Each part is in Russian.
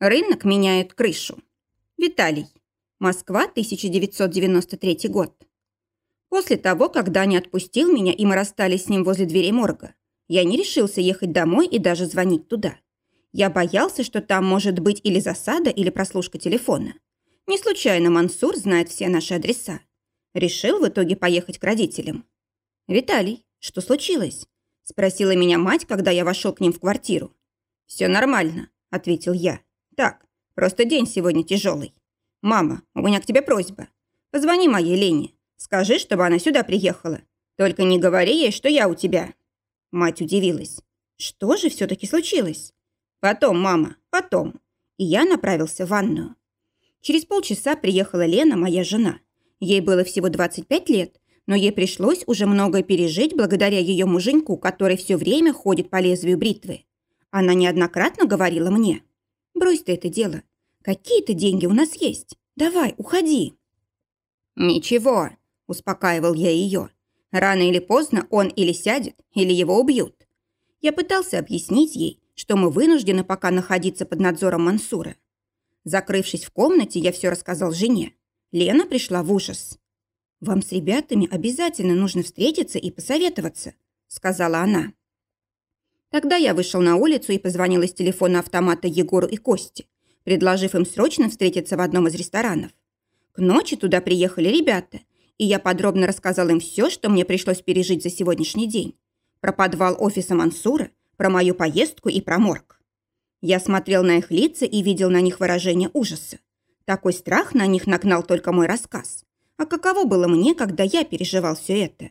Рынок меняет крышу. Виталий. Москва, 1993 год. После того, как Даня отпустил меня, и мы расстались с ним возле двери морга, я не решился ехать домой и даже звонить туда. Я боялся, что там может быть или засада, или прослушка телефона. Не случайно Мансур знает все наши адреса. Решил в итоге поехать к родителям. «Виталий, что случилось?» – спросила меня мать, когда я вошел к ним в квартиру. «Все нормально», – ответил я. Так, просто день сегодня тяжелый. Мама, у меня к тебе просьба. Позвони моей Лене. Скажи, чтобы она сюда приехала. Только не говори ей, что я у тебя». Мать удивилась. «Что же все-таки случилось?» «Потом, мама, потом». И я направился в ванную. Через полчаса приехала Лена, моя жена. Ей было всего 25 лет, но ей пришлось уже многое пережить благодаря ее муженьку, который все время ходит по лезвию бритвы. Она неоднократно говорила мне. Брось ты это дело. Какие-то деньги у нас есть. Давай, уходи». «Ничего», – успокаивал я ее. «Рано или поздно он или сядет, или его убьют». Я пытался объяснить ей, что мы вынуждены пока находиться под надзором Мансура. Закрывшись в комнате, я все рассказал жене. Лена пришла в ужас. «Вам с ребятами обязательно нужно встретиться и посоветоваться», – сказала она. Тогда я вышел на улицу и позвонил из телефона автомата Егору и Косте, предложив им срочно встретиться в одном из ресторанов. К ночи туда приехали ребята, и я подробно рассказал им все, что мне пришлось пережить за сегодняшний день. Про подвал офиса Мансура, про мою поездку и про морг. Я смотрел на их лица и видел на них выражение ужаса. Такой страх на них нагнал только мой рассказ. А каково было мне, когда я переживал все это?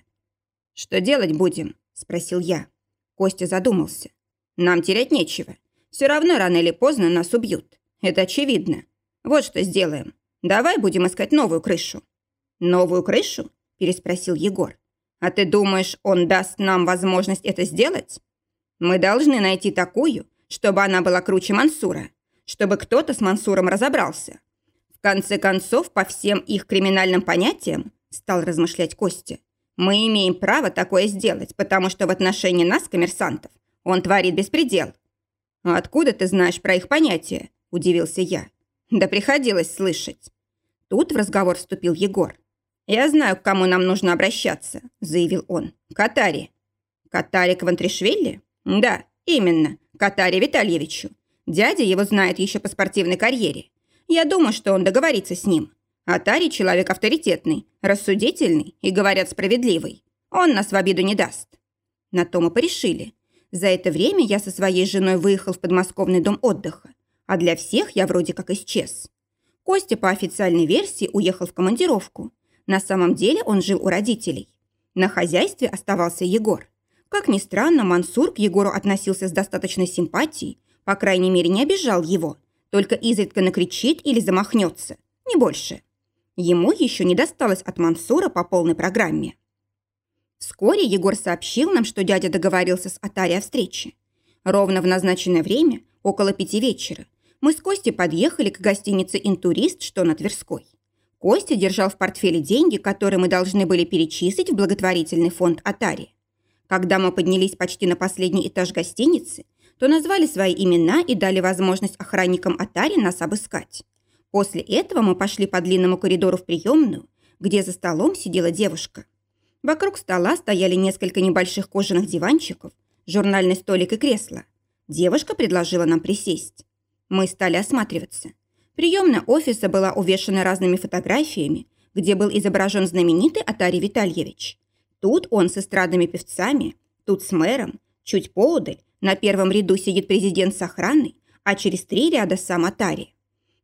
«Что делать будем?» – спросил я. Костя задумался. «Нам терять нечего. Все равно рано или поздно нас убьют. Это очевидно. Вот что сделаем. Давай будем искать новую крышу». «Новую крышу?» – переспросил Егор. «А ты думаешь, он даст нам возможность это сделать? Мы должны найти такую, чтобы она была круче Мансура, чтобы кто-то с Мансуром разобрался. В конце концов, по всем их криминальным понятиям, стал размышлять Костя, мы имеем право такое сделать, потому что в отношении нас, коммерсантов, он творит беспредел. Откуда ты знаешь про их понятия? Удивился я. Да приходилось слышать. Тут в разговор вступил Егор. «Я знаю, к кому нам нужно обращаться», – заявил он. «Катари». «Катари Квантришвили?» «Да, именно. Катари Витальевичу. Дядя его знает еще по спортивной карьере. Я думаю, что он договорится с ним. Атари человек авторитетный, рассудительный и, говорят, справедливый. Он нас в обиду не даст. На то мы порешили. За это время я со своей женой выехал в подмосковный дом отдыха, а для всех я вроде как исчез. Костя по официальной версии уехал в командировку. На самом деле он жил у родителей. На хозяйстве оставался Егор. Как ни странно, Мансур к Егору относился с достаточной симпатией, по крайней мере, не обижал его, только изредка накричит или замахнется, не больше. Ему еще не досталось от Мансура по полной программе. Вскоре Егор сообщил нам, что дядя договорился с Атари о встрече. Ровно в назначенное время, около пяти вечера, мы с Костей подъехали к гостинице «Интурист», что на Тверской. Костя держал в портфеле деньги, которые мы должны были перечислить в благотворительный фонд Атари. Когда мы поднялись почти на последний этаж гостиницы, то назвали свои имена и дали возможность охранникам Атари нас обыскать. После этого мы пошли по длинному коридору в приемную, где за столом сидела девушка. Вокруг стола стояли несколько небольших кожаных диванчиков, журнальный столик и кресло. Девушка предложила нам присесть. Мы стали осматриваться. Приемная офиса была увешана разными фотографиями, где был изображен знаменитый Атарий Витальевич. Тут он с эстрадными певцами, тут с мэром, чуть поодаль, на первом ряду сидит президент с охраной, а через три ряда сам Атари.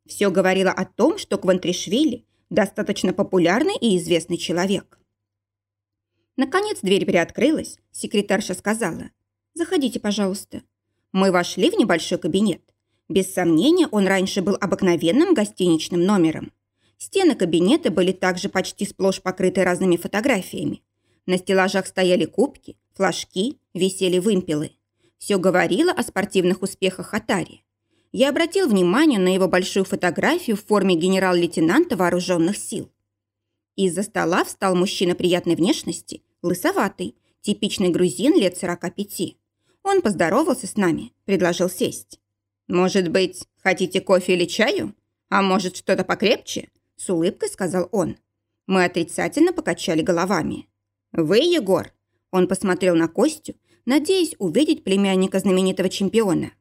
Все говорило о том, что Квантришвили достаточно популярный и известный человек. Наконец дверь приоткрылась, секретарша сказала «Заходите, пожалуйста». Мы вошли в небольшой кабинет. Без сомнения, он раньше был обыкновенным гостиничным номером. Стены кабинета были также почти сплошь покрыты разными фотографиями. На стеллажах стояли кубки, флажки, висели вымпелы. Все говорило о спортивных успехах Атари я обратил внимание на его большую фотографию в форме генерал-лейтенанта вооруженных сил. Из-за стола встал мужчина приятной внешности, лысоватый, типичный грузин лет 45. Он поздоровался с нами, предложил сесть. «Может быть, хотите кофе или чаю? А может, что-то покрепче?» С улыбкой сказал он. Мы отрицательно покачали головами. «Вы, Егор?» Он посмотрел на Костю, надеясь увидеть племянника знаменитого чемпиона.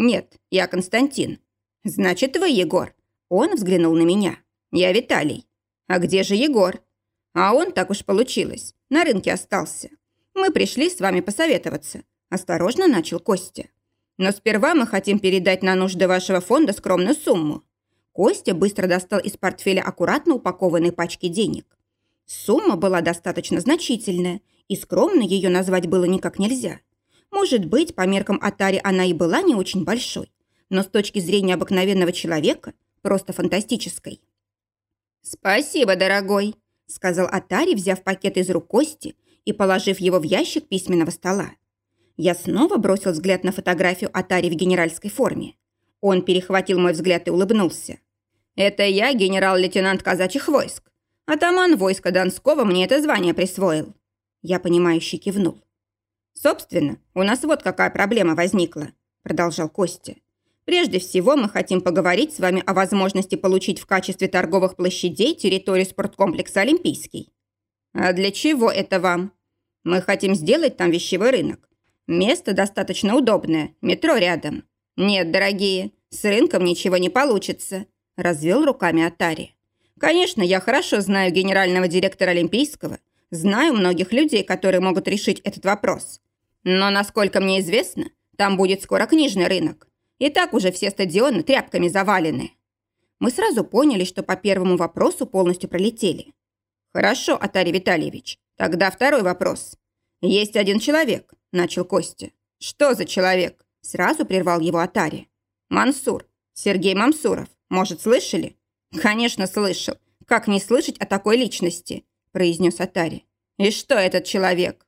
«Нет, я Константин». «Значит, вы, Егор?» Он взглянул на меня. «Я Виталий». «А где же Егор?» «А он, так уж получилось, на рынке остался. Мы пришли с вами посоветоваться», – осторожно начал Костя. «Но сперва мы хотим передать на нужды вашего фонда скромную сумму». Костя быстро достал из портфеля аккуратно упакованные пачки денег. Сумма была достаточно значительная, и скромно ее назвать было никак нельзя. Может быть, по меркам Атари она и была не очень большой, но с точки зрения обыкновенного человека просто фантастической. «Спасибо, дорогой», – сказал Атари, взяв пакет из рук Кости и положив его в ящик письменного стола. Я снова бросил взгляд на фотографию Атари в генеральской форме. Он перехватил мой взгляд и улыбнулся. «Это я, генерал-лейтенант казачьих войск. Атаман войска Донского мне это звание присвоил». Я понимающе кивнул. «Собственно, у нас вот какая проблема возникла», – продолжал Костя. «Прежде всего мы хотим поговорить с вами о возможности получить в качестве торговых площадей территорию спорткомплекса «Олимпийский». «А для чего это вам?» «Мы хотим сделать там вещевой рынок. Место достаточно удобное, метро рядом. «Нет, дорогие, с рынком ничего не получится», – развел руками Атари. «Конечно, я хорошо знаю генерального директора Олимпийского, знаю многих людей, которые могут решить этот вопрос. Но, насколько мне известно, там будет скоро книжный рынок. И так уже все стадионы тряпками завалены». Мы сразу поняли, что по первому вопросу полностью пролетели. «Хорошо, Атари Витальевич. Тогда второй вопрос. Есть один человек», – начал Костя. «Что за человек?» Сразу прервал его Атари. «Мансур. Сергей Мамсуров. Может, слышали?» «Конечно, слышал. Как не слышать о такой личности?» Произнес Атари. «И что этот человек?»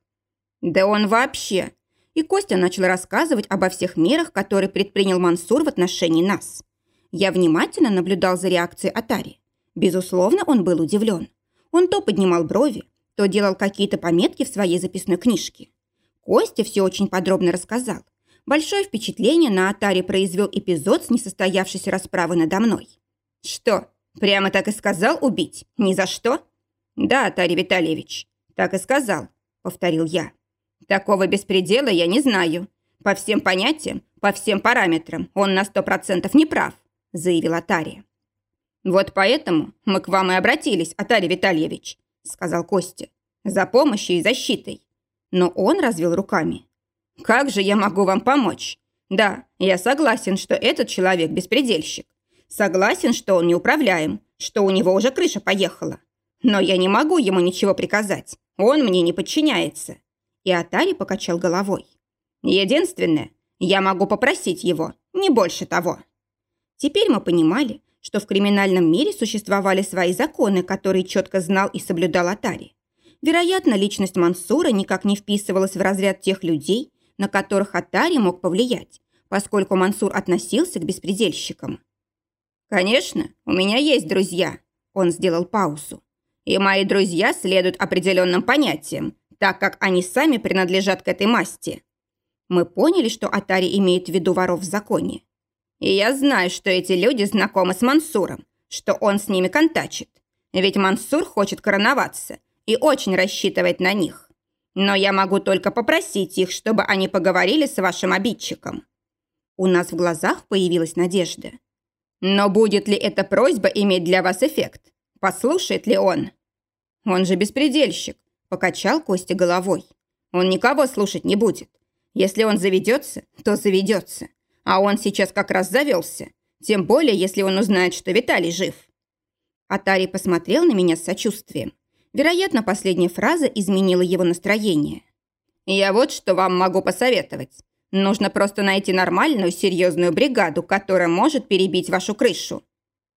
«Да он вообще...» И Костя начал рассказывать обо всех мерах, которые предпринял Мансур в отношении нас. Я внимательно наблюдал за реакцией Атари. Безусловно, он был удивлен. Он то поднимал брови, то делал какие-то пометки в своей записной книжке. Костя все очень подробно рассказал, Большое впечатление на Атаре произвел эпизод с несостоявшейся расправой надо мной. «Что, прямо так и сказал убить? Ни за что?» «Да, Атари Витальевич, так и сказал», — повторил я. «Такого беспредела я не знаю. По всем понятиям, по всем параметрам он на сто процентов не прав», — заявил Атари. «Вот поэтому мы к вам и обратились, Атари Витальевич», — сказал Костя, «за помощью и защитой». Но он развел руками. Как же я могу вам помочь? Да, я согласен, что этот человек беспредельщик. Согласен, что он неуправляем, что у него уже крыша поехала. Но я не могу ему ничего приказать. Он мне не подчиняется. И Атари покачал головой. Единственное, я могу попросить его, не больше того. Теперь мы понимали, что в криминальном мире существовали свои законы, которые четко знал и соблюдал Атари. Вероятно, личность Мансура никак не вписывалась в разряд тех людей, на которых Атари мог повлиять, поскольку Мансур относился к беспредельщикам. «Конечно, у меня есть друзья», – он сделал паузу. «И мои друзья следуют определенным понятиям, так как они сами принадлежат к этой масти». Мы поняли, что Атари имеет в виду воров в законе. И я знаю, что эти люди знакомы с Мансуром, что он с ними контачит. Ведь Мансур хочет короноваться и очень рассчитывает на них. Но я могу только попросить их, чтобы они поговорили с вашим обидчиком». У нас в глазах появилась надежда. «Но будет ли эта просьба иметь для вас эффект? Послушает ли он?» «Он же беспредельщик», – покачал Костя головой. «Он никого слушать не будет. Если он заведется, то заведется. А он сейчас как раз завелся. Тем более, если он узнает, что Виталий жив». Атари посмотрел на меня с сочувствием. Вероятно, последняя фраза изменила его настроение. «Я вот что вам могу посоветовать. Нужно просто найти нормальную, серьезную бригаду, которая может перебить вашу крышу.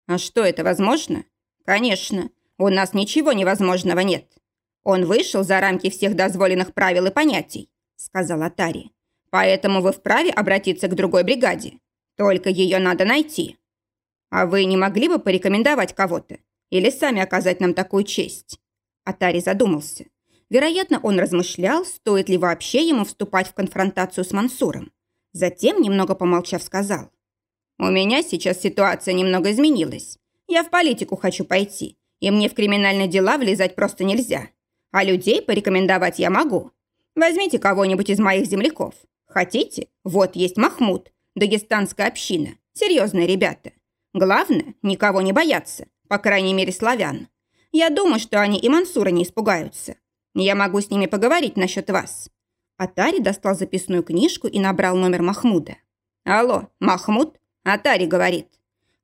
А что, это возможно? Конечно. У нас ничего невозможного нет. Он вышел за рамки всех дозволенных правил и понятий, сказал Атари. Поэтому вы вправе обратиться к другой бригаде. Только ее надо найти. А вы не могли бы порекомендовать кого-то? Или сами оказать нам такую честь? Атари задумался. Вероятно, он размышлял, стоит ли вообще ему вступать в конфронтацию с Мансуром. Затем, немного помолчав, сказал. У меня сейчас ситуация немного изменилась. Я в политику хочу пойти, и мне в криминальные дела влезать просто нельзя. А людей порекомендовать я могу. Возьмите кого-нибудь из моих земляков. Хотите? Вот есть Махмуд, дагестанская община. Серьезные ребята. Главное, никого не бояться, по крайней мере, славян. Я думаю, что они и Мансура не испугаются. Я могу с ними поговорить насчет вас». Атари достал записную книжку и набрал номер Махмуда. «Алло, Махмуд?» Атари говорит.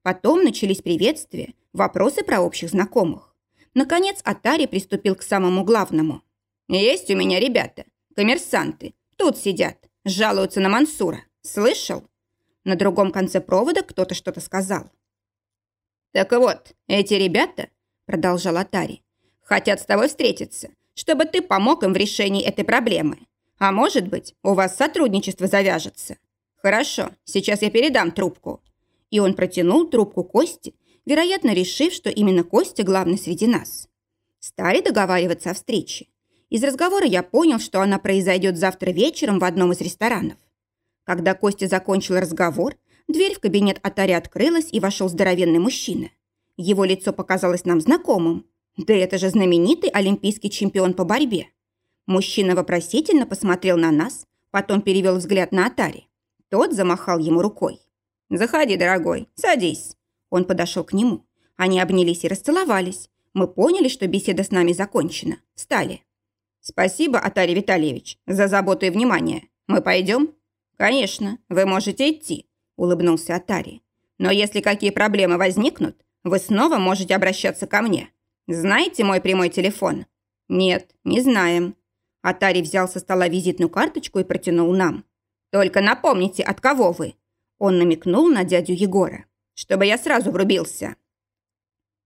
Потом начались приветствия, вопросы про общих знакомых. Наконец Атари приступил к самому главному. «Есть у меня ребята, коммерсанты, тут сидят, жалуются на Мансура. Слышал?» На другом конце провода кто-то что-то сказал. «Так вот, эти ребята, — продолжал Атари, — хотят с тобой встретиться, чтобы ты помог им в решении этой проблемы. А может быть, у вас сотрудничество завяжется. Хорошо, сейчас я передам трубку». И он протянул трубку Кости, вероятно, решив, что именно Костя главный среди нас. Стали договариваться о встрече. Из разговора я понял, что она произойдет завтра вечером в одном из ресторанов. Когда Костя закончил разговор, дверь в кабинет Атари открылась и вошел здоровенный мужчина. Его лицо показалось нам знакомым. Да это же знаменитый олимпийский чемпион по борьбе. Мужчина вопросительно посмотрел на нас, потом перевел взгляд на Атари. Тот замахал ему рукой. «Заходи, дорогой, садись». Он подошел к нему. Они обнялись и расцеловались. Мы поняли, что беседа с нами закончена. Встали. «Спасибо, Атарий Витальевич, за заботу и внимание. Мы пойдем?» «Конечно, вы можете идти», – улыбнулся Атари. «Но если какие проблемы возникнут, вы снова можете обращаться ко мне. Знаете мой прямой телефон?» «Нет, не знаем». Атари взял со стола визитную карточку и протянул нам. «Только напомните, от кого вы?» Он намекнул на дядю Егора. «Чтобы я сразу врубился».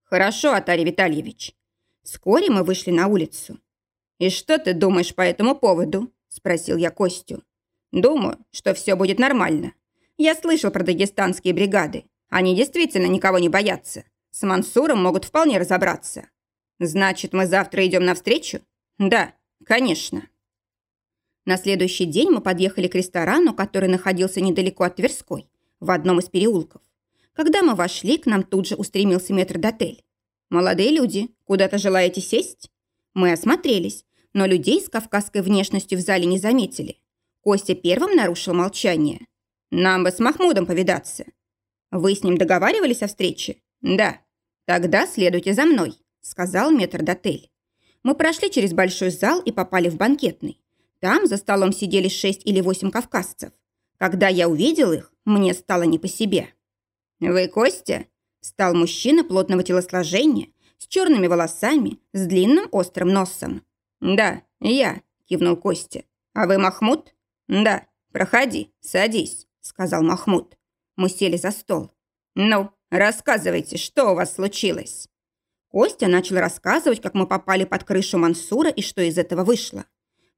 «Хорошо, Атари Витальевич». Вскоре мы вышли на улицу. «И что ты думаешь по этому поводу?» – спросил я Костю. «Думаю, что все будет нормально. Я слышал про дагестанские бригады. Они действительно никого не боятся. С Мансуром могут вполне разобраться. Значит, мы завтра идем навстречу? Да, конечно». На следующий день мы подъехали к ресторану, который находился недалеко от Тверской, в одном из переулков. Когда мы вошли, к нам тут же устремился метрдотель. «Молодые люди, куда-то желаете сесть?» Мы осмотрелись, но людей с кавказской внешностью в зале не заметили. Костя первым нарушил молчание. «Нам бы с Махмудом повидаться». «Вы с ним договаривались о встрече?» «Да». «Тогда следуйте за мной», — сказал метрдотель. Мы прошли через большой зал и попали в банкетный. Там за столом сидели шесть или восемь кавказцев. Когда я увидел их, мне стало не по себе. «Вы Костя?» – стал мужчина плотного телосложения, с черными волосами, с длинным острым носом. «Да, я», – кивнул Костя. «А вы Махмуд?» «Да, проходи, садись», – сказал Махмуд. Мы сели за стол. «Ну, рассказывайте, что у вас случилось?» Костя начал рассказывать, как мы попали под крышу Мансура и что из этого вышло.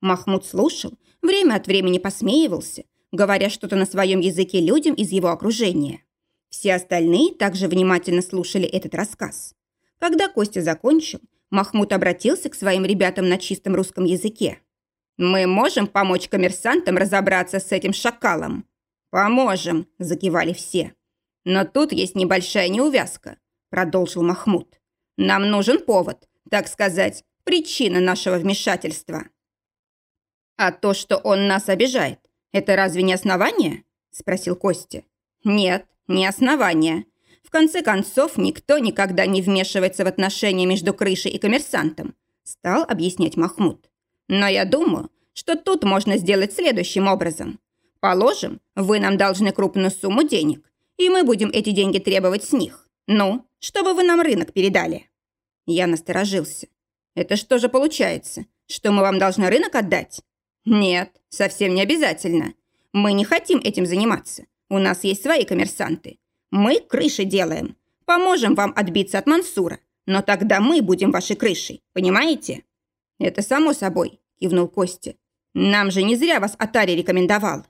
Махмуд слушал, время от времени посмеивался, говоря что-то на своем языке людям из его окружения. Все остальные также внимательно слушали этот рассказ. Когда Костя закончил, Махмуд обратился к своим ребятам на чистом русском языке. «Мы можем помочь коммерсантам разобраться с этим шакалом?» «Поможем», – закивали все. «Но тут есть небольшая неувязка», – продолжил Махмуд. «Нам нужен повод, так сказать, причина нашего вмешательства». «А то, что он нас обижает, это разве не основание?» – спросил Костя. «Нет, не основание. В конце концов, никто никогда не вмешивается в отношения между крышей и коммерсантом, стал объяснять Махмуд. Но я думаю, что тут можно сделать следующим образом. Положим, вы нам должны крупную сумму денег, и мы будем эти деньги требовать с них. Ну, чтобы вы нам рынок передали. Я насторожился. Это что же получается, что мы вам должны рынок отдать? Нет, совсем не обязательно. Мы не хотим этим заниматься. У нас есть свои коммерсанты. Мы крыши делаем. Поможем вам отбиться от Мансура. Но тогда мы будем вашей крышей. Понимаете? Это само собой, кивнул Костя. Нам же не зря вас Атари рекомендовал.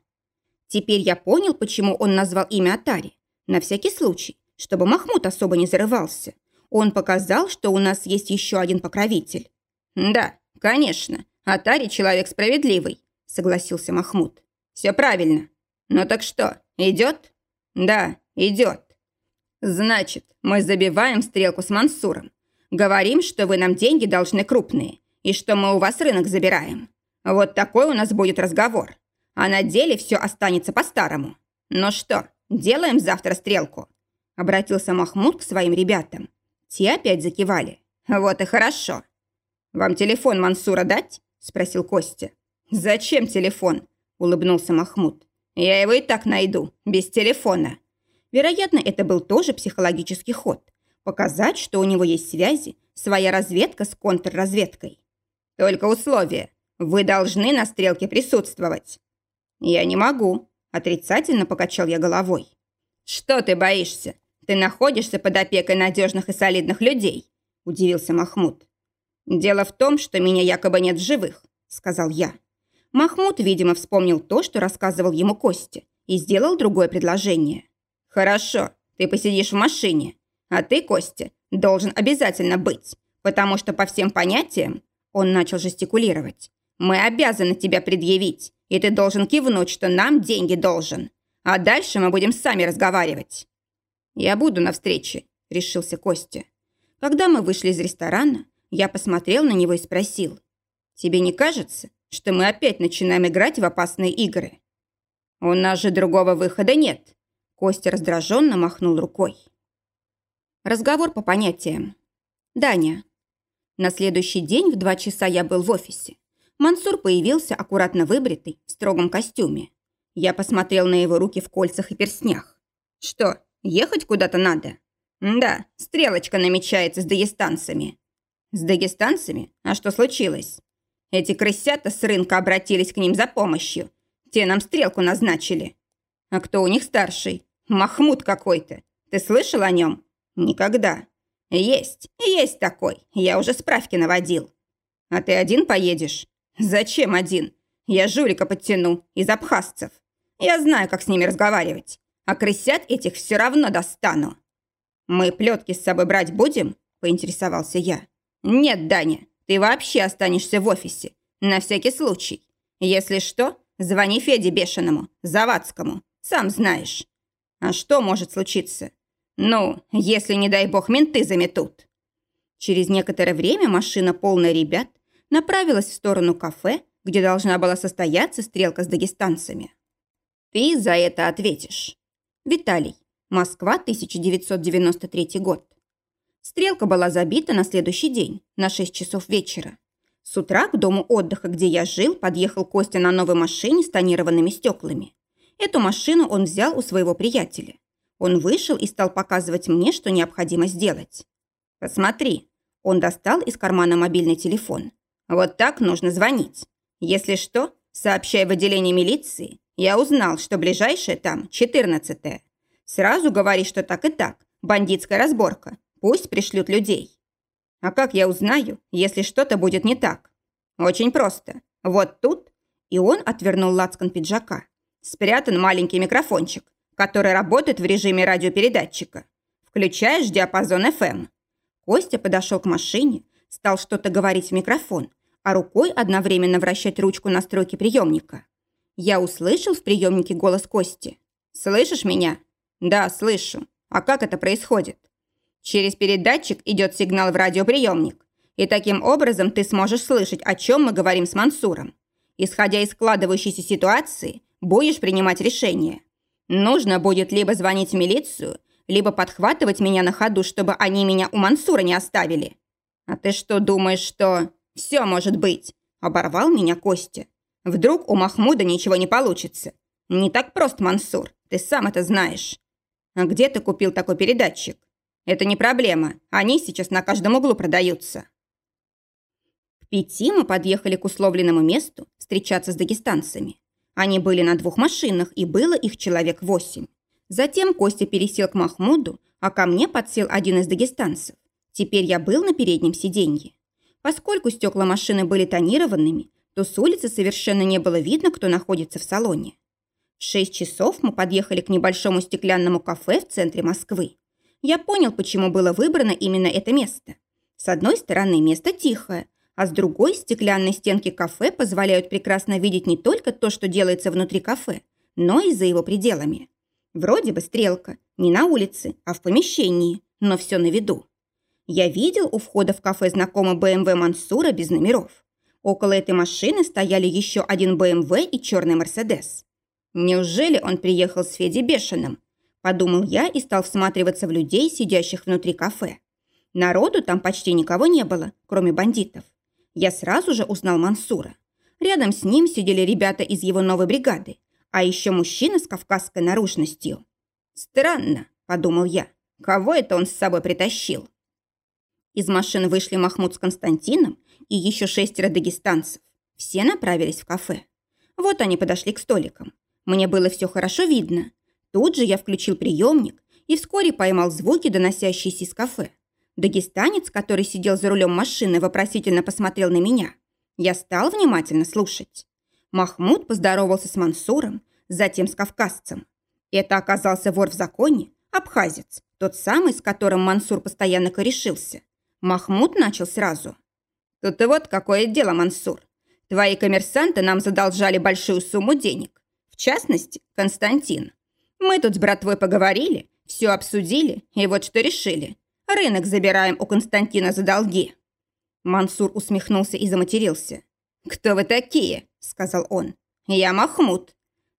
Теперь я понял, почему он назвал имя Атари. На всякий случай, чтобы Махмуд особо не зарывался. Он показал, что у нас есть еще один покровитель. Да, конечно, Атари человек справедливый, согласился Махмуд. Все правильно. Ну так что, идет? Да, Идет. Значит, мы забиваем стрелку с Мансуром. Говорим, что вы нам деньги должны крупные, и что мы у вас рынок забираем. Вот такой у нас будет разговор. А на деле все останется по-старому. Ну что, делаем завтра стрелку?» Обратился Махмуд к своим ребятам. Те опять закивали. «Вот и хорошо». «Вам телефон Мансура дать?» Спросил Костя. «Зачем телефон?» Улыбнулся Махмуд. «Я его и так найду, без телефона». Вероятно, это был тоже психологический ход. Показать, что у него есть связи, своя разведка с контрразведкой. Только условие. Вы должны на стрелке присутствовать. Я не могу. Отрицательно покачал я головой. Что ты боишься? Ты находишься под опекой надежных и солидных людей, удивился Махмуд. Дело в том, что меня якобы нет в живых, сказал я. Махмуд, видимо, вспомнил то, что рассказывал ему Костя, и сделал другое предложение. «Хорошо, ты посидишь в машине, а ты, Костя, должен обязательно быть, потому что по всем понятиям он начал жестикулировать. «Мы обязаны тебя предъявить, и ты должен кивнуть, что нам деньги должен. А дальше мы будем сами разговаривать». «Я буду на встрече», – решился Костя. Когда мы вышли из ресторана, я посмотрел на него и спросил. «Тебе не кажется, что мы опять начинаем играть в опасные игры?» «У нас же другого выхода нет», – Костя раздраженно махнул рукой. Разговор по понятиям. Даня. На следующий день в два часа я был в офисе. Мансур появился аккуратно выбритый, в строгом костюме. Я посмотрел на его руки в кольцах и перстнях. Что, ехать куда-то надо? Да, стрелочка намечается с дагестанцами. С дагестанцами? А что случилось? Эти крысята с рынка обратились к ним за помощью. Те нам стрелку назначили. А кто у них старший? Махмуд какой-то. Ты слышал о нем? Никогда. «Есть, есть такой. Я уже справки наводил». «А ты один поедешь?» «Зачем один? Я жулика подтяну из абхазцев. Я знаю, как с ними разговаривать. А крысят этих все равно достану». «Мы плетки с собой брать будем?» – поинтересовался я. «Нет, Даня, ты вообще останешься в офисе. На всякий случай. Если что, звони Феде Бешеному, Завадскому. Сам знаешь. А что может случиться? Ну, если, не дай бог, менты заметут. Через некоторое время машина, полная ребят, направилась в сторону кафе, где должна была состояться стрелка с дагестанцами. Ты за это ответишь. Виталий. Москва, 1993 год. Стрелка была забита на следующий день, на 6 часов вечера. С утра к дому отдыха, где я жил, подъехал Костя на новой машине с тонированными стеклами. Эту машину он взял у своего приятеля. Он вышел и стал показывать мне, что необходимо сделать. «Посмотри». Он достал из кармана мобильный телефон. «Вот так нужно звонить. Если что, сообщай в отделение милиции. Я узнал, что ближайшее там 14-е. Сразу говори, что так и так. Бандитская разборка. Пусть пришлют людей. А как я узнаю, если что-то будет не так? Очень просто. Вот тут, и он отвернул лацкан пиджака. Спрятан маленький микрофончик который работает в режиме радиопередатчика. Включаешь диапазон FM. Костя подошел к машине, стал что-то говорить в микрофон, а рукой одновременно вращать ручку настройки приемника. Я услышал в приемнике голос Кости. «Слышишь меня?» «Да, слышу. А как это происходит?» «Через передатчик идет сигнал в радиоприемник, и таким образом ты сможешь слышать, о чем мы говорим с Мансуром. Исходя из складывающейся ситуации, будешь принимать решение. Нужно будет либо звонить в милицию, либо подхватывать меня на ходу, чтобы они меня у Мансура не оставили. А ты что думаешь, что... Все может быть. Оборвал меня Костя. Вдруг у Махмуда ничего не получится. Не так прост, Мансур. Ты сам это знаешь. А где ты купил такой передатчик? Это не проблема. Они сейчас на каждом углу продаются. К пяти мы подъехали к условленному месту встречаться с дагестанцами. Они были на двух машинах, и было их человек восемь. Затем Костя пересел к Махмуду, а ко мне подсел один из дагестанцев. Теперь я был на переднем сиденье. Поскольку стекла машины были тонированными, то с улицы совершенно не было видно, кто находится в салоне. В шесть часов мы подъехали к небольшому стеклянному кафе в центре Москвы. Я понял, почему было выбрано именно это место. С одной стороны, место тихое, а с другой стеклянные стенки кафе позволяют прекрасно видеть не только то, что делается внутри кафе, но и за его пределами. Вроде бы стрелка, не на улице, а в помещении, но все на виду. Я видел у входа в кафе знакомый БМВ Мансура без номеров. Около этой машины стояли еще один БМВ и черный Мерседес. Неужели он приехал с Феди Бешеным? Подумал я и стал всматриваться в людей, сидящих внутри кафе. Народу там почти никого не было, кроме бандитов. Я сразу же узнал Мансура. Рядом с ним сидели ребята из его новой бригады, а еще мужчина с кавказской наружностью. «Странно», – подумал я, – «кого это он с собой притащил?» Из машины вышли Махмуд с Константином и еще шестеро дагестанцев. Все направились в кафе. Вот они подошли к столикам. Мне было все хорошо видно. Тут же я включил приемник и вскоре поймал звуки, доносящиеся из кафе. Дагестанец, который сидел за рулем машины, вопросительно посмотрел на меня. Я стал внимательно слушать. Махмуд поздоровался с Мансуром, затем с кавказцем. Это оказался вор в законе, абхазец, тот самый, с которым Мансур постоянно корешился. Махмуд начал сразу. «Тут и вот какое дело, Мансур. Твои коммерсанты нам задолжали большую сумму денег. В частности, Константин. Мы тут с братвой поговорили, все обсудили, и вот что решили. Рынок забираем у Константина за долги». Мансур усмехнулся и заматерился. «Кто вы такие?» – сказал он. «Я Махмуд».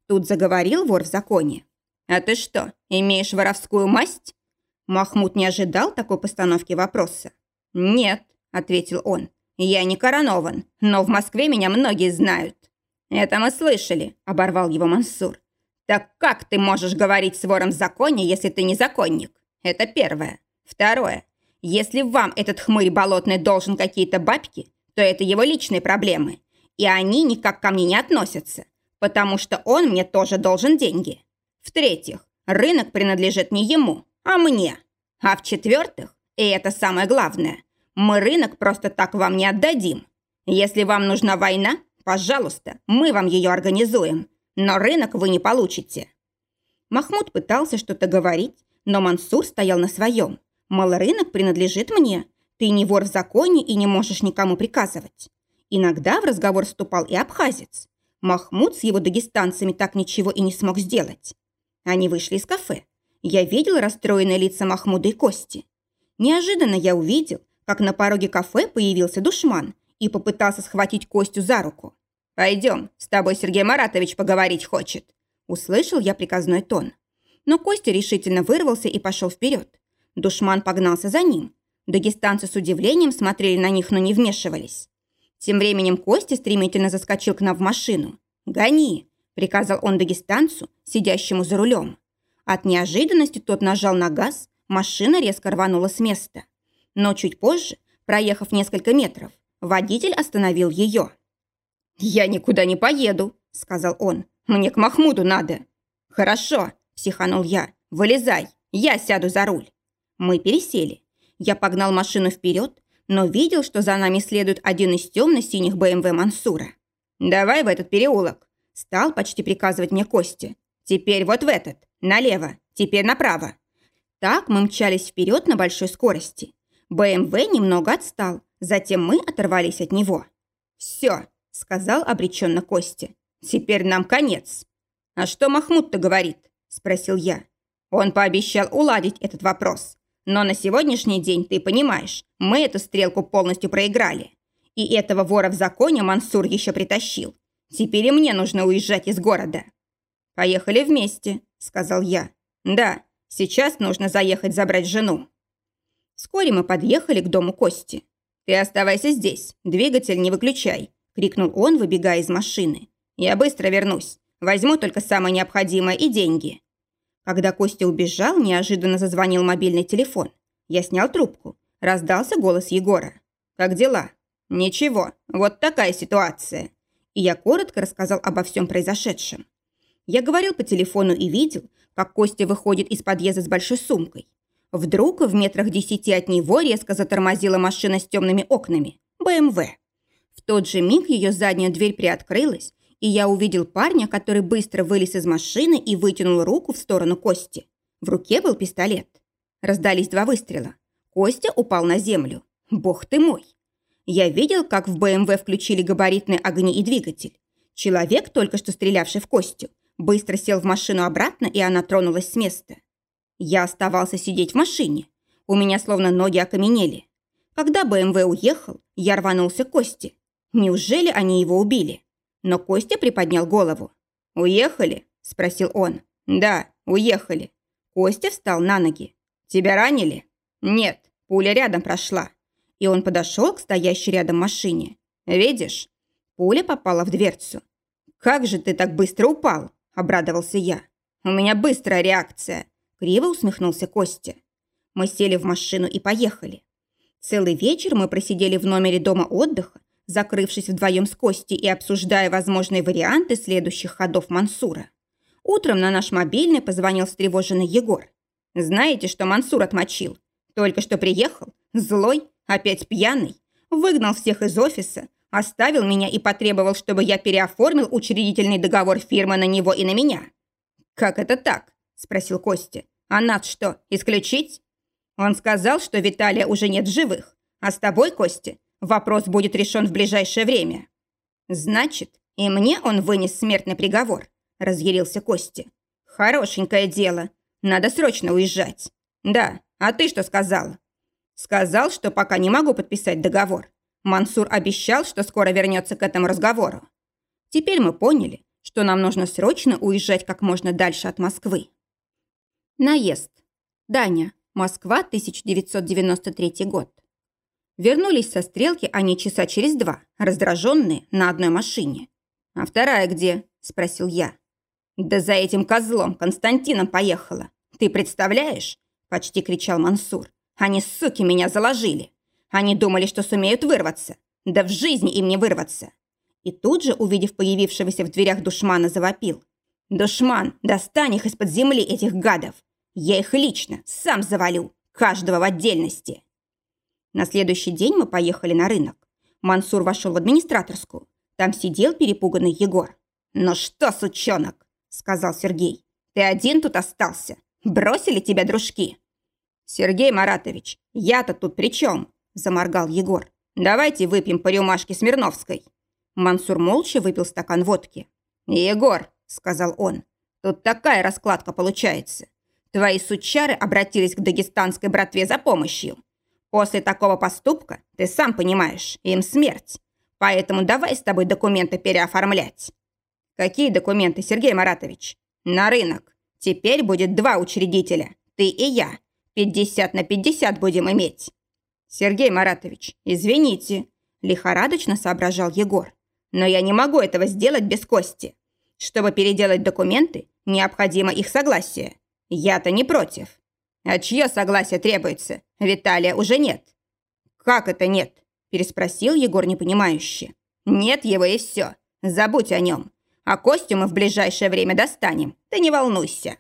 Тут заговорил вор в законе. «А ты что, имеешь воровскую масть?» Махмуд не ожидал такой постановки вопроса. «Нет», – ответил он, – «я не коронован, но в Москве меня многие знают». «Это мы слышали», – оборвал его Мансур. «Так как ты можешь говорить с вором в законе, если ты не законник? Это первое. Второе. Если вам этот хмырь болотный должен какие-то бабки, то это его личные проблемы, и они никак ко мне не относятся, потому что он мне тоже должен деньги. В-третьих, рынок принадлежит не ему, а мне. А в-четвертых, и это самое главное. Мы рынок просто так вам не отдадим. Если вам нужна война, пожалуйста, мы вам ее организуем. Но рынок вы не получите». Махмуд пытался что-то говорить, но Мансур стоял на своем. Мол, рынок принадлежит мне. Ты не вор в законе и не можешь никому приказывать. Иногда в разговор вступал и абхазец. Махмуд с его дагестанцами так ничего и не смог сделать. Они вышли из кафе. Я видел расстроенные лица Махмуда и Кости. Неожиданно я увидел, как на пороге кафе появился душман и попытался схватить Костю за руку. «Пойдем, с тобой Сергей Маратович поговорить хочет». Услышал я приказной тон. Но Костя решительно вырвался и пошел вперед. Душман погнался за ним. Дагестанцы с удивлением смотрели на них, но не вмешивались. Тем временем Костя стремительно заскочил к нам в машину. «Гони!» – приказал он дагестанцу, сидящему за рулем. От неожиданности тот нажал на газ, машина резко рванула с места. Но чуть позже, проехав несколько метров, водитель остановил ее. «Я никуда не поеду», — сказал он. «Мне к Махмуду надо». «Хорошо», — психанул я. «Вылезай, я сяду за руль». Мы пересели. Я погнал машину вперед, но видел, что за нами следует один из темно-синих БМВ Мансура. «Давай в этот переулок», — стал почти приказывать мне Костя. «Теперь вот в этот, налево, теперь направо». Так мы мчались вперед на большой скорости. БМВ немного отстал, затем мы оторвались от него. «Все», — сказал обреченно Костя. «Теперь нам конец». «А что Махмуд-то говорит?» — спросил я. Он пообещал уладить этот вопрос. Но на сегодняшний день, ты понимаешь, мы эту стрелку полностью проиграли. И этого вора в законе Мансур еще притащил. Теперь и мне нужно уезжать из города». «Поехали вместе», — сказал я. «Да, Сейчас нужно заехать забрать жену». Вскоре мы подъехали к дому Кости. «Ты оставайся здесь, двигатель не выключай», – крикнул он, выбегая из машины. «Я быстро вернусь. Возьму только самое необходимое и деньги». Когда Костя убежал, неожиданно зазвонил мобильный телефон. Я снял трубку. Раздался голос Егора. «Как дела?» «Ничего, вот такая ситуация». И я коротко рассказал обо всем произошедшем. Я говорил по телефону и видел, как Костя выходит из подъезда с большой сумкой. Вдруг в метрах десяти от него резко затормозила машина с темными окнами – БМВ. Тот же миг ее задняя дверь приоткрылась, и я увидел парня, который быстро вылез из машины и вытянул руку в сторону Кости. В руке был пистолет. Раздались два выстрела. Костя упал на землю. Бог ты мой! Я видел, как в БМВ включили габаритные огни и двигатель. Человек, только что стрелявший в Костю, быстро сел в машину обратно, и она тронулась с места. Я оставался сидеть в машине. У меня словно ноги окаменели. Когда БМВ уехал, я рванулся к Косте. Неужели они его убили? Но Костя приподнял голову. «Уехали?» – спросил он. «Да, уехали». Костя встал на ноги. «Тебя ранили?» «Нет, пуля рядом прошла». И он подошел к стоящей рядом машине. «Видишь?» Пуля попала в дверцу. «Как же ты так быстро упал?» – обрадовался я. «У меня быстрая реакция», – криво усмехнулся Костя. Мы сели в машину и поехали. Целый вечер мы просидели в номере дома отдыха, закрывшись вдвоем с Костей и обсуждая возможные варианты следующих ходов Мансура. Утром на наш мобильный позвонил встревоженный Егор. «Знаете, что Мансур отмочил? Только что приехал, злой, опять пьяный, выгнал всех из офиса, оставил меня и потребовал, чтобы я переоформил учредительный договор фирмы на него и на меня». «Как это так?» – спросил Костя. «А нас что, исключить?» Он сказал, что Виталия уже нет живых, а с тобой, Костя, вопрос будет решен в ближайшее время. Значит, и мне он вынес смертный приговор, разъярился Костя. Хорошенькое дело. Надо срочно уезжать. Да, а ты что сказал? Сказал, что пока не могу подписать договор. Мансур обещал, что скоро вернется к этому разговору. Теперь мы поняли, что нам нужно срочно уезжать как можно дальше от Москвы. Наезд. Даня. Москва, 1993 год. Вернулись со стрелки они часа через два, раздраженные, на одной машине. «А вторая где?» – спросил я. «Да за этим козлом Константином поехала. Ты представляешь?» – почти кричал Мансур. «Они, суки, меня заложили. Они думали, что сумеют вырваться. Да в жизни им не вырваться». И тут же, увидев появившегося в дверях душмана, завопил. «Душман, достань их из-под земли, этих гадов! Я их лично сам завалю, каждого в отдельности. На следующий день мы поехали на рынок. Мансур вошел в администраторскую. Там сидел перепуганный Егор. «Ну что, сучонок?» – сказал Сергей. «Ты один тут остался. Бросили тебя дружки». «Сергей Маратович, я-то тут при чем?» – заморгал Егор. «Давайте выпьем по рюмашке Смирновской». Мансур молча выпил стакан водки. «Егор», – сказал он, – «тут такая раскладка получается. Твои сучары обратились к дагестанской братве за помощью. После такого поступка, ты сам понимаешь, им смерть. Поэтому давай с тобой документы переоформлять. Какие документы, Сергей Маратович? На рынок. Теперь будет два учредителя, ты и я. 50 на 50 будем иметь. Сергей Маратович, извините, лихорадочно соображал Егор. Но я не могу этого сделать без Кости. Чтобы переделать документы, необходимо их согласие. Я-то не против. А чье согласие требуется? Виталия уже нет. Как это нет? Переспросил Егор непонимающе. Нет его и все. Забудь о нем. А Костю мы в ближайшее время достанем. Ты не волнуйся.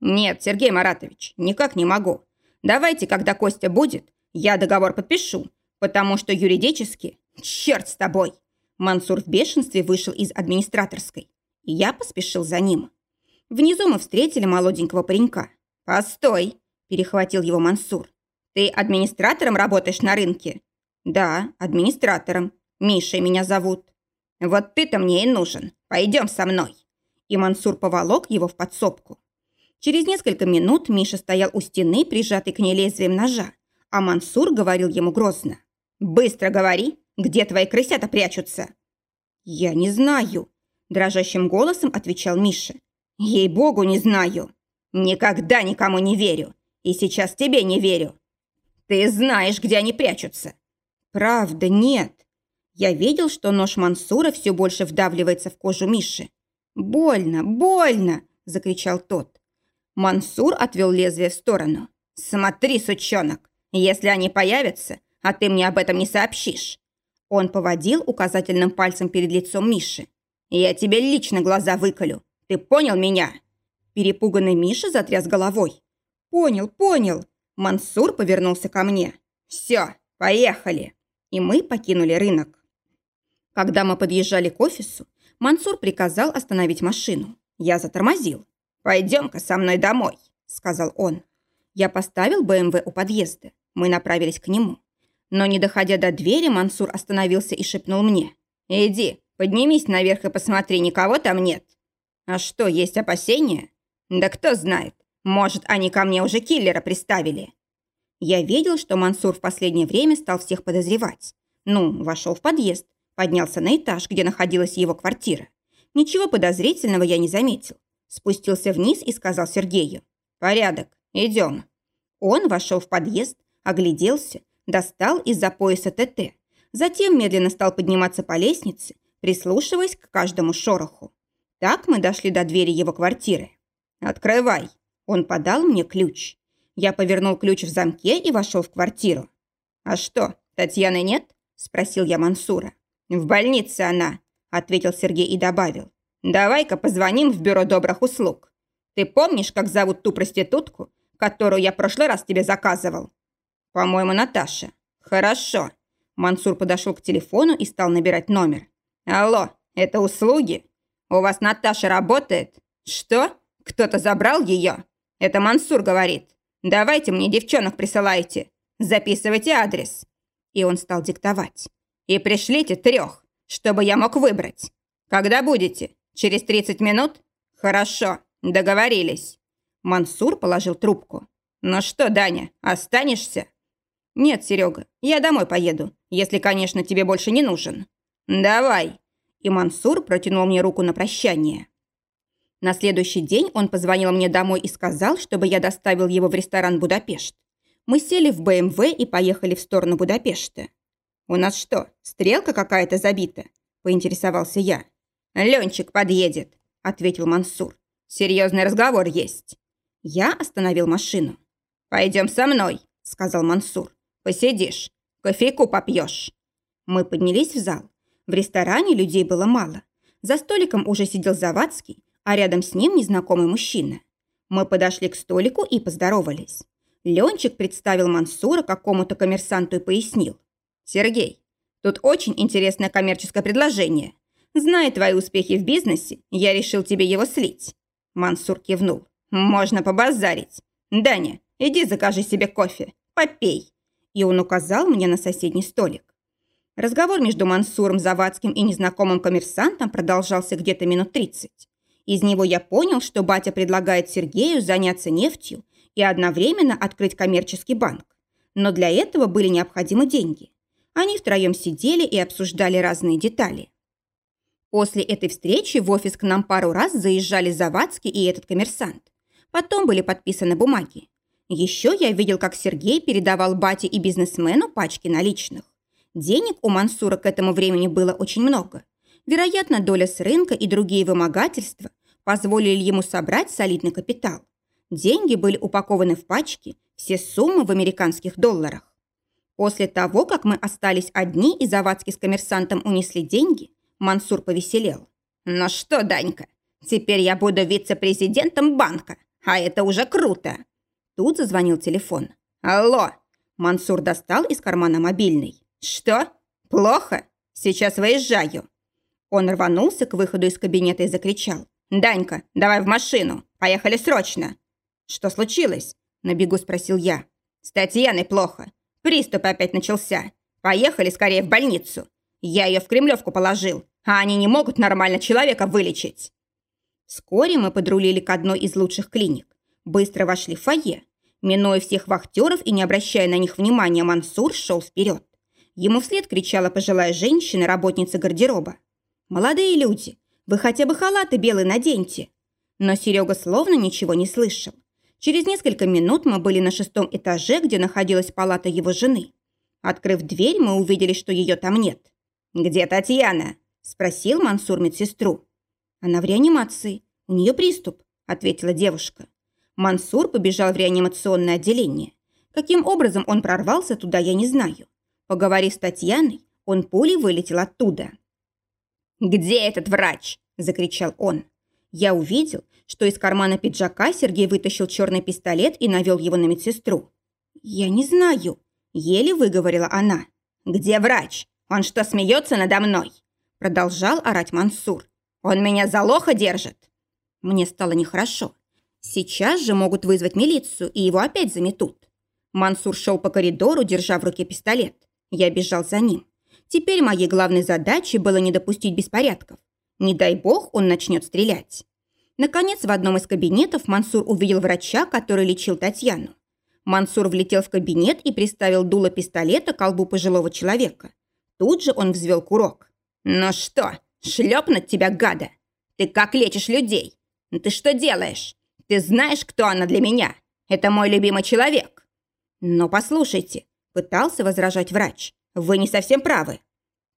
Нет, Сергей Маратович, никак не могу. Давайте, когда Костя будет, я договор подпишу, потому что юридически... Черт с тобой! Мансур в бешенстве вышел из администраторской, я поспешил за ним. Внизу мы встретили молоденького паренька. «Постой!» – перехватил его Мансур. «Ты администратором работаешь на рынке?» «Да, администратором. Мишей меня зовут». «Вот ты-то мне и нужен. Пойдем со мной». И Мансур поволок его в подсобку. Через несколько минут Миша стоял у стены, прижатый к ней лезвием ножа, а Мансур говорил ему грозно. «Быстро говори, где твои крысята прячутся?» «Я не знаю», – дрожащим голосом отвечал Миша. Ей-богу, не знаю. Никогда никому не верю. И сейчас тебе не верю. Ты знаешь, где они прячутся. Правда, нет. Я видел, что нож Мансура все больше вдавливается в кожу Миши. «Больно, больно!» – закричал тот. Мансур отвел лезвие в сторону. «Смотри, сучонок, если они появятся, а ты мне об этом не сообщишь». Он поводил указательным пальцем перед лицом Миши. «Я тебе лично глаза выколю. Ты понял меня?» Перепуганный Миша затряс головой. «Понял, понял». Мансур повернулся ко мне. «Все, поехали». И мы покинули рынок. Когда мы подъезжали к офису, Мансур приказал остановить машину. Я затормозил. «Пойдем-ка со мной домой», — сказал он. Я поставил БМВ у подъезда. Мы направились к нему. Но не доходя до двери, Мансур остановился и шепнул мне. «Иди, поднимись наверх и посмотри, никого там нет». А что, есть опасения? Да кто знает. Может, они ко мне уже киллера приставили. Я видел, что Мансур в последнее время стал всех подозревать. Ну, вошел в подъезд, поднялся на этаж, где находилась его квартира. Ничего подозрительного я не заметил. Спустился вниз и сказал Сергею. «Порядок, идем». Он вошел в подъезд, огляделся, достал из-за пояса ТТ. Затем медленно стал подниматься по лестнице, прислушиваясь к каждому шороху. Так мы дошли до двери его квартиры. «Открывай!» Он подал мне ключ. Я повернул ключ в замке и вошел в квартиру. «А что, Татьяны нет?» – спросил я Мансура. «В больнице она», – ответил Сергей и добавил. «Давай-ка позвоним в бюро добрых услуг. Ты помнишь, как зовут ту проститутку, которую я в прошлый раз тебе заказывал?» «По-моему, Наташа». «Хорошо». Мансур подошел к телефону и стал набирать номер. «Алло, это услуги? У вас Наташа работает? Что? Кто-то забрал ее?» «Это Мансур говорит. Давайте мне девчонок присылайте. Записывайте адрес». И он стал диктовать. «И пришлите трех, чтобы я мог выбрать. Когда будете? Через 30 минут? Хорошо, договорились». Мансур положил трубку. «Ну что, Даня, останешься?» «Нет, Серега, я домой поеду, если, конечно, тебе больше не нужен». «Давай». И Мансур протянул мне руку на прощание. На следующий день он позвонил мне домой и сказал, чтобы я доставил его в ресторан «Будапешт». Мы сели в БМВ и поехали в сторону Будапешта. «У нас что, стрелка какая-то забита?» – поинтересовался я. «Ленчик подъедет», – ответил Мансур. «Серьезный разговор есть». Я остановил машину. «Пойдем со мной», – сказал Мансур. «Посидишь, кофейку попьешь». Мы поднялись в зал. В ресторане людей было мало. За столиком уже сидел Завадский, а рядом с ним незнакомый мужчина. Мы подошли к столику и поздоровались. Ленчик представил Мансура какому-то коммерсанту и пояснил. «Сергей, тут очень интересное коммерческое предложение. Зная твои успехи в бизнесе, я решил тебе его слить». Мансур кивнул. «Можно побазарить. Даня, иди закажи себе кофе. Попей». И он указал мне на соседний столик. Разговор между Мансуром Завадским и незнакомым коммерсантом продолжался где-то минут тридцать. Из него я понял, что батя предлагает Сергею заняться нефтью и одновременно открыть коммерческий банк. Но для этого были необходимы деньги. Они втроем сидели и обсуждали разные детали. После этой встречи в офис к нам пару раз заезжали Завадский и этот коммерсант. Потом были подписаны бумаги. Еще я видел, как Сергей передавал бате и бизнесмену пачки наличных. Денег у Мансура к этому времени было очень много. Вероятно, доля с рынка и другие вымогательства позволили ему собрать солидный капитал. Деньги были упакованы в пачки, все суммы в американских долларах. После того, как мы остались одни и Завадский с коммерсантом унесли деньги, Мансур повеселел. «Ну что, Данька, теперь я буду вице-президентом банка, а это уже круто!» Тут зазвонил телефон. «Алло!» Мансур достал из кармана мобильный. «Что? Плохо? Сейчас выезжаю!» Он рванулся к выходу из кабинета и закричал. «Данька, давай в машину! Поехали срочно!» «Что случилось?» – на бегу спросил я. «С Татьяной плохо. Приступ опять начался. Поехали скорее в больницу. Я ее в Кремлевку положил, а они не могут нормально человека вылечить». Вскоре мы подрулили к одной из лучших клиник. Быстро вошли в фойе. Минуя всех вахтеров и не обращая на них внимания, Мансур шел вперед. Ему вслед кричала пожилая женщина, работница гардероба. «Молодые люди, вы хотя бы халаты белые наденьте». Но Серега словно ничего не слышал. Через несколько минут мы были на шестом этаже, где находилась палата его жены. Открыв дверь, мы увидели, что ее там нет. «Где Татьяна?» – спросил Мансур медсестру. «Она в реанимации. У нее приступ», – ответила девушка. Мансур побежал в реанимационное отделение. Каким образом он прорвался туда, я не знаю. Поговорив с Татьяной, он пулей вылетел оттуда. «Где этот врач?» – закричал он. Я увидел, что из кармана пиджака Сергей вытащил черный пистолет и навел его на медсестру. «Я не знаю», – еле выговорила она. «Где врач? Он что, смеется надо мной?» Продолжал орать Мансур. «Он меня за лоха держит!» Мне стало нехорошо. Сейчас же могут вызвать милицию, и его опять заметут. Мансур шел по коридору, держа в руке пистолет. Я бежал за ним. Теперь моей главной задачей было не допустить беспорядков. Не дай бог он начнет стрелять. Наконец, в одном из кабинетов Мансур увидел врача, который лечил Татьяну. Мансур влетел в кабинет и приставил дуло пистолета к колбу пожилого человека. Тут же он взвел курок. «Ну что, шлепнуть тебя, гада? Ты как лечишь людей? Ты что делаешь? Ты знаешь, кто она для меня? Это мой любимый человек». «Но послушайте», – пытался возражать врач, – «вы не совсем правы».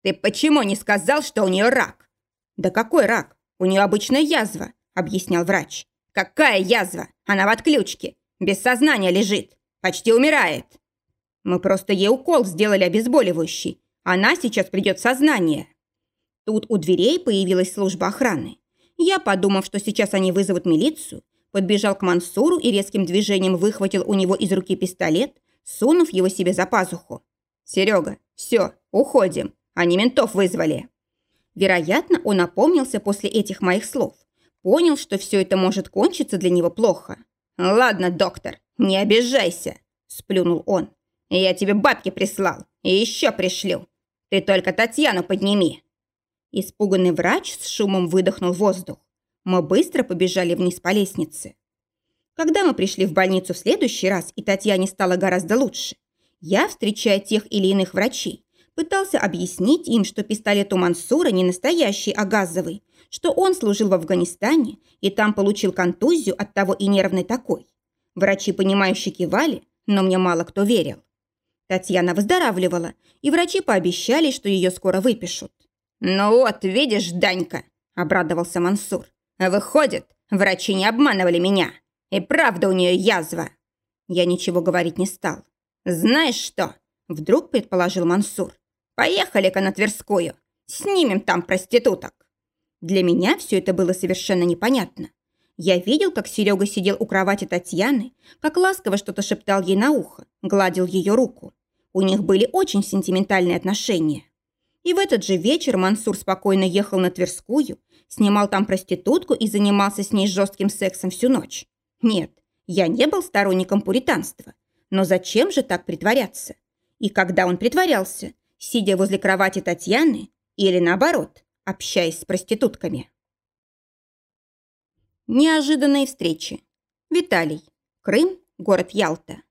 «Ты почему не сказал, что у нее рак?» «Да какой рак? У нее обычная язва», – объяснял врач. «Какая язва? Она в отключке. Без сознания лежит. Почти умирает. Мы просто ей укол сделали обезболивающий. Она сейчас придет в сознание. Тут у дверей появилась служба охраны. Я, подумав, что сейчас они вызовут милицию, подбежал к Мансуру и резким движением выхватил у него из руки пистолет, сунув его себе за пазуху. «Серега, все, уходим. Они ментов вызвали». Вероятно, он опомнился после этих моих слов. Понял, что все это может кончиться для него плохо. «Ладно, доктор, не обижайся», – сплюнул он. «Я тебе бабки прислал и еще пришлю. Ты только Татьяну подними». Испуганный врач с шумом выдохнул воздух. Мы быстро побежали вниз по лестнице. Когда мы пришли в больницу в следующий раз, и Татьяне стало гораздо лучше, я, встречая тех или иных врачей, пытался объяснить им, что пистолет у Мансура не настоящий, а газовый, что он служил в Афганистане и там получил контузию от того и нервный такой. Врачи, понимающе кивали, но мне мало кто верил. Татьяна выздоравливала, и врачи пообещали, что ее скоро выпишут. «Ну вот, видишь, Данька», – обрадовался Мансур. «Выходит, врачи не обманывали меня. И правда у нее язва». Я ничего говорить не стал. «Знаешь что?» – вдруг предположил Мансур. «Поехали-ка на Тверскую. Снимем там проституток». Для меня все это было совершенно непонятно. Я видел, как Серега сидел у кровати Татьяны, как ласково что-то шептал ей на ухо, гладил ее руку. У них были очень сентиментальные отношения. И в этот же вечер Мансур спокойно ехал на Тверскую, снимал там проститутку и занимался с ней жестким сексом всю ночь. Нет, я не был сторонником пуританства. Но зачем же так притворяться? И когда он притворялся, сидя возле кровати Татьяны или наоборот, общаясь с проститутками. Неожиданные встречи. Виталий. Крым, город Ялта.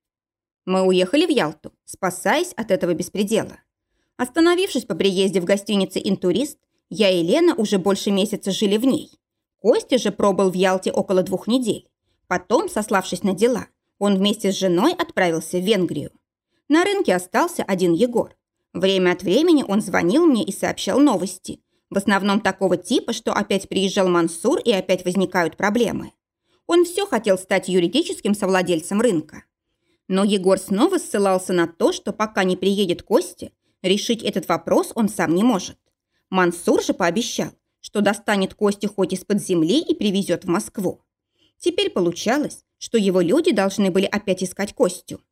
Мы уехали в Ялту, спасаясь от этого беспредела. Остановившись по приезде в гостинице «Интурист», я и Лена уже больше месяца жили в ней. Костя же пробыл в Ялте около двух недель. Потом, сославшись на дела, он вместе с женой отправился в Венгрию. На рынке остался один Егор. Время от времени он звонил мне и сообщал новости, в основном такого типа, что опять приезжал Мансур и опять возникают проблемы. Он все хотел стать юридическим совладельцем рынка. Но Егор снова ссылался на то, что пока не приедет Костя, решить этот вопрос он сам не может. Мансур же пообещал, что достанет Костю хоть из-под земли и привезет в Москву. Теперь получалось, что его люди должны были опять искать Костю.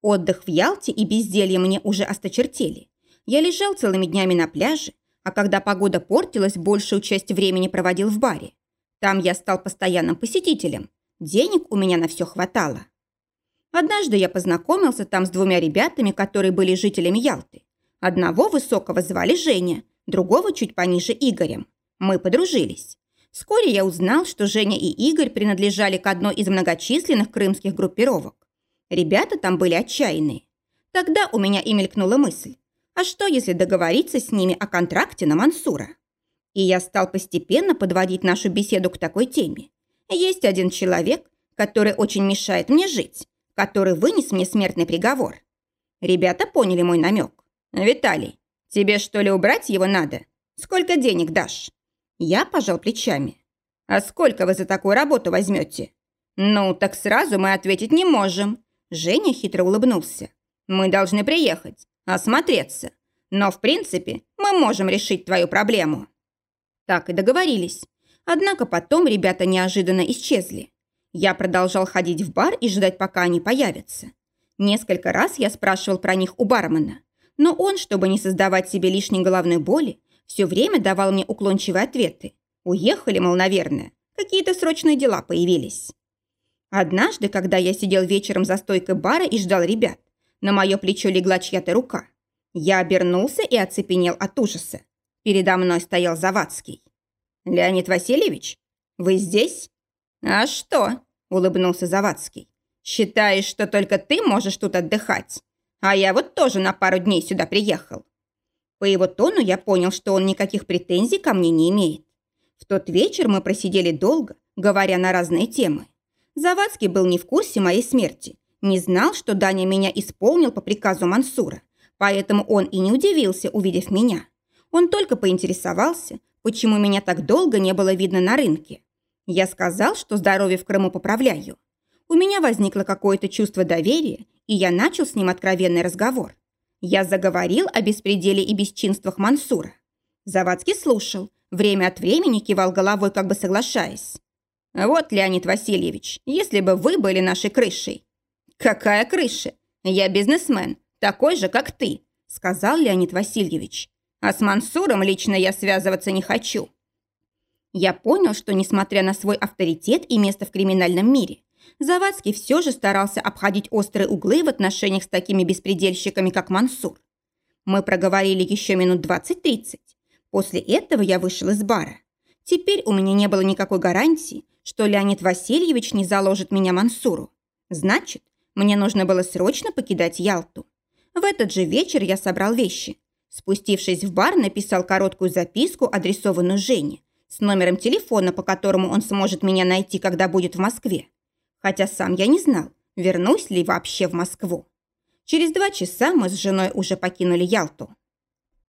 Отдых в Ялте и безделье мне уже осточертели. Я лежал целыми днями на пляже, а когда погода портилась, большую часть времени проводил в баре. Там я стал постоянным посетителем. Денег у меня на все хватало. Однажды я познакомился там с двумя ребятами, которые были жителями Ялты. Одного высокого звали Женя, другого чуть пониже Игорем. Мы подружились. Вскоре я узнал, что Женя и Игорь принадлежали к одной из многочисленных крымских группировок. Ребята там были отчаянные. Тогда у меня и мелькнула мысль. А что, если договориться с ними о контракте на Мансура? И я стал постепенно подводить нашу беседу к такой теме. Есть один человек, который очень мешает мне жить, который вынес мне смертный приговор. Ребята поняли мой намек. «Виталий, тебе что ли убрать его надо? Сколько денег дашь?» Я пожал плечами. «А сколько вы за такую работу возьмете?» «Ну, так сразу мы ответить не можем». Женя хитро улыбнулся. «Мы должны приехать осмотреться. Но, в принципе, мы можем решить твою проблему». Так и договорились. Однако потом ребята неожиданно исчезли. Я продолжал ходить в бар и ждать, пока они появятся. Несколько раз я спрашивал про них у бармена, но он, чтобы не создавать себе лишней головной боли, все время давал мне уклончивые ответы. Уехали, мол, наверное, какие-то срочные дела появились. Однажды, когда я сидел вечером за стойкой бара и ждал ребят, на мое плечо легла чья-то рука. Я обернулся и оцепенел от ужаса. Передо мной стоял Завадский. «Леонид Васильевич?» Вы здесь?» «А что?» – улыбнулся Завадский. «Считаешь, что только ты можешь тут отдыхать? А я вот тоже на пару дней сюда приехал». По его тону я понял, что он никаких претензий ко мне не имеет. В тот вечер мы просидели долго, говоря на разные темы. Завадский был не в курсе моей смерти, не знал, что Даня меня исполнил по приказу Мансура, поэтому он и не удивился, увидев меня. Он только поинтересовался, почему меня так долго не было видно на рынке. Я сказал, что здоровье в Крыму поправляю. У меня возникло какое-то чувство доверия, и я начал с ним откровенный разговор. Я заговорил о беспределе и бесчинствах Мансура. Завадский слушал, время от времени кивал головой, как бы соглашаясь. «Вот, Леонид Васильевич, если бы вы были нашей крышей». «Какая крыша? Я бизнесмен, такой же, как ты», сказал Леонид Васильевич. «А с Мансуром лично я связываться не хочу. Я понял, что, несмотря на свой авторитет и место в криминальном мире, Завадский все же старался обходить острые углы в отношениях с такими беспредельщиками, как Мансур. Мы проговорили еще минут 20-30. После этого я вышел из бара. Теперь у меня не было никакой гарантии, что Леонид Васильевич не заложит меня Мансуру. Значит, мне нужно было срочно покидать Ялту. В этот же вечер я собрал вещи. Спустившись в бар, написал короткую записку, адресованную Жене, с номером телефона, по которому он сможет меня найти, когда будет в Москве. Хотя сам я не знал, вернусь ли вообще в Москву. Через два часа мы с женой уже покинули Ялту.